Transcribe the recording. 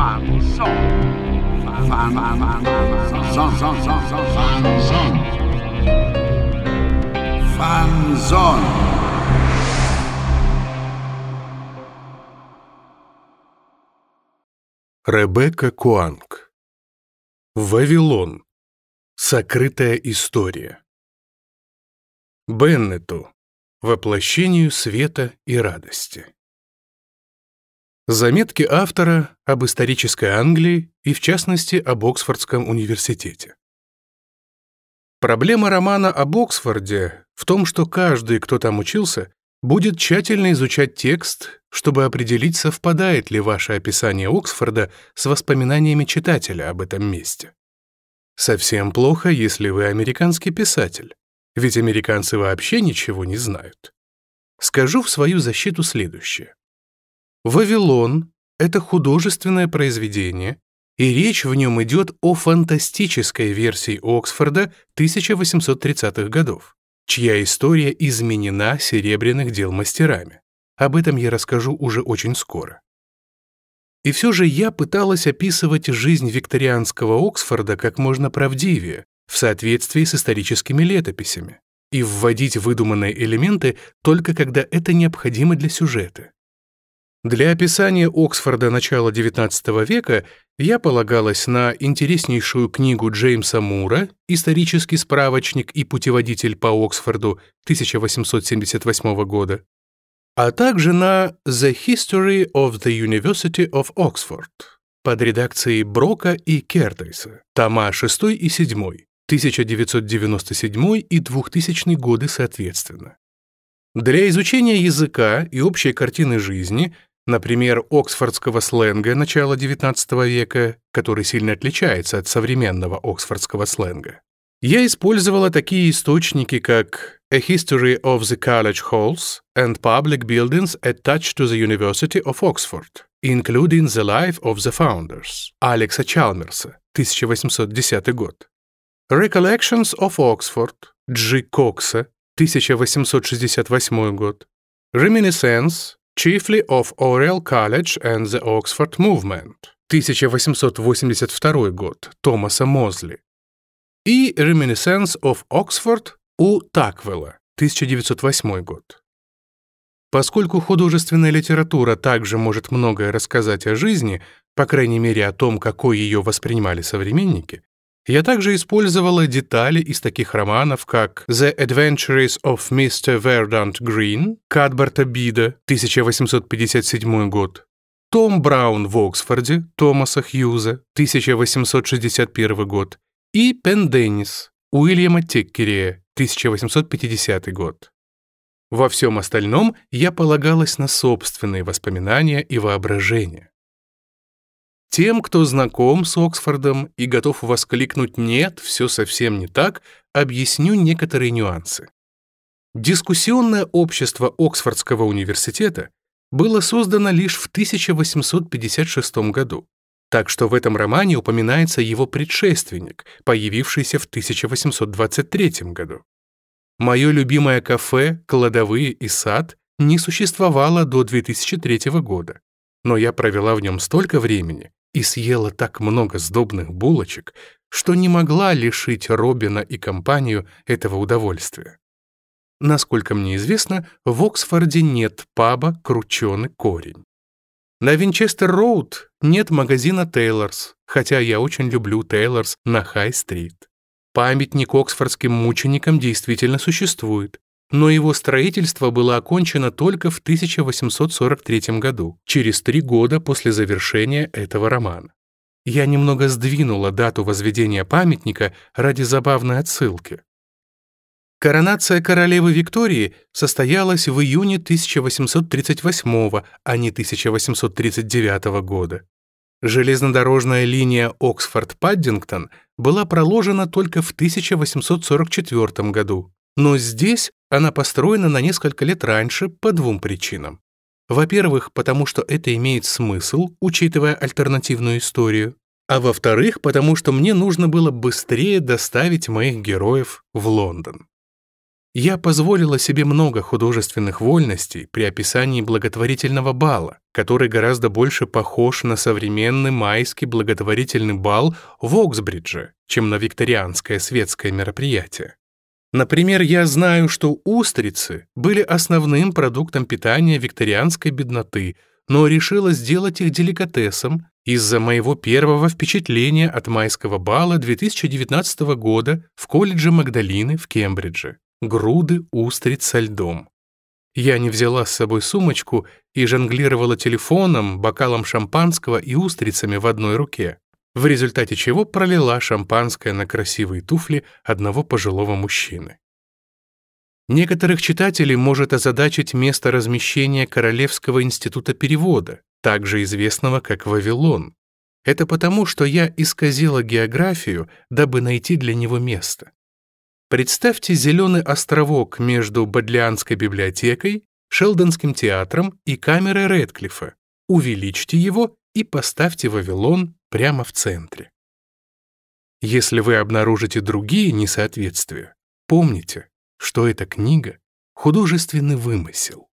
Famo som. Famo som. Som, som, som, som, Ребекка Куанг. Вавилон. Сокрытая история. Беннету. Воплощению света и радости. Заметки автора об исторической Англии и, в частности, об Оксфордском университете. Проблема романа об Оксфорде в том, что каждый, кто там учился, будет тщательно изучать текст, чтобы определить, совпадает ли ваше описание Оксфорда с воспоминаниями читателя об этом месте. Совсем плохо, если вы американский писатель, ведь американцы вообще ничего не знают. Скажу в свою защиту следующее. «Вавилон» — это художественное произведение, и речь в нем идет о фантастической версии Оксфорда 1830-х годов, чья история изменена серебряных дел мастерами. Об этом я расскажу уже очень скоро. И все же я пыталась описывать жизнь викторианского Оксфорда как можно правдивее, в соответствии с историческими летописями, и вводить выдуманные элементы только когда это необходимо для сюжета. Для описания Оксфорда начала XIX века я полагалась на интереснейшую книгу Джеймса Мура «Исторический справочник и путеводитель по Оксфорду» 1878 года, а также на «The History of the University of Oxford» под редакцией Брока и Кертейса тома 6 и 7, 1997 и 2000 годы соответственно. Для изучения языка и общей картины жизни – Например, оксфордского сленга начала XIX века, который сильно отличается от современного оксфордского сленга. Я использовала такие источники, как A History of the College Halls and Public Buildings Attached to the University of Oxford, including the Life of the Founders, Алекса Чалмерса, 1810 год. Recollections of Oxford, Джи Кокса, 1868 год. Reminiscence, chiefly of Oriel College and the Oxford Movement. 1882 год Томаса Мозли и Reminiscence of Oxford у Таквелла 1908 год. Поскольку художественная литература также может многое рассказать о жизни, по крайней мере о том, какой ее воспринимали современники, я также использовала детали из таких романов, как «The Adventures of Mr. Verdant Green» Кадберта Бида, 1857 год, «Том Браун в Оксфорде» Томаса Хьюза, 1861 год, и «Пен Деннис» Уильяма Теккерея, 1850 год. Во всем остальном я полагалась на собственные воспоминания и воображение. Тем, кто знаком с Оксфордом и готов воскликнуть «нет, все совсем не так», объясню некоторые нюансы. Дискуссионное общество Оксфордского университета было создано лишь в 1856 году, так что в этом романе упоминается его предшественник, появившийся в 1823 году. Мое любимое кафе, кладовые и сад не существовало до 2003 года, но я провела в нем столько времени, и съела так много сдобных булочек, что не могла лишить Робина и компанию этого удовольствия. Насколько мне известно, в Оксфорде нет паба «Крученый корень». На Винчестер-Роуд нет магазина «Тейлорс», хотя я очень люблю «Тейлорс» на Хай-стрит. Памятник оксфордским мученикам действительно существует, но его строительство было окончено только в 1843 году, через три года после завершения этого романа. Я немного сдвинула дату возведения памятника ради забавной отсылки. Коронация королевы Виктории состоялась в июне 1838, а не 1839 года. Железнодорожная линия Оксфорд-Паддингтон была проложена только в 1844 году, но здесь она построена на несколько лет раньше по двум причинам. Во-первых, потому что это имеет смысл, учитывая альтернативную историю. А во-вторых, потому что мне нужно было быстрее доставить моих героев в Лондон. Я позволила себе много художественных вольностей при описании благотворительного бала, который гораздо больше похож на современный майский благотворительный бал в Оксбридже, чем на викторианское светское мероприятие. Например, я знаю, что устрицы были основным продуктом питания викторианской бедноты, но решила сделать их деликатесом из-за моего первого впечатления от майского бала 2019 года в колледже Магдалины в Кембридже. Груды устриц со льдом. Я не взяла с собой сумочку и жонглировала телефоном, бокалом шампанского и устрицами в одной руке в результате чего пролила шампанское на красивые туфли одного пожилого мужчины. Некоторых читателей может озадачить место размещения Королевского института перевода, также известного как Вавилон. Это потому, что я исказила географию, дабы найти для него место. Представьте зеленый островок между Бадлианской библиотекой, Шелдонским театром и камерой Рэдклиффа. Увеличьте его и поставьте Вавилон прямо в центре. Если вы обнаружите другие несоответствия, помните, что эта книга — художественный вымысел.